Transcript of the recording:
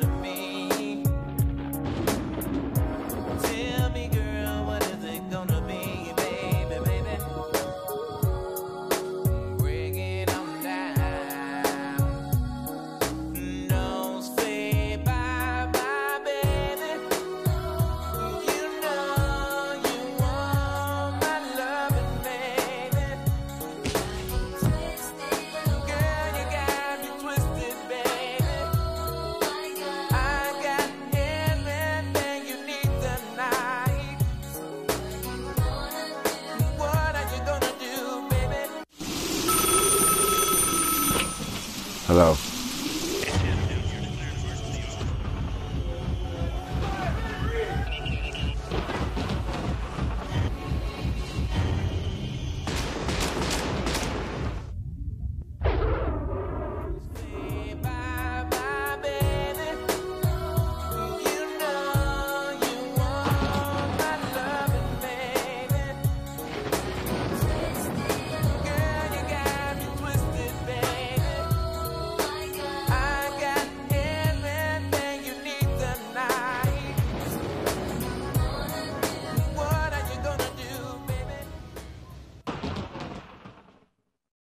To me. Hello.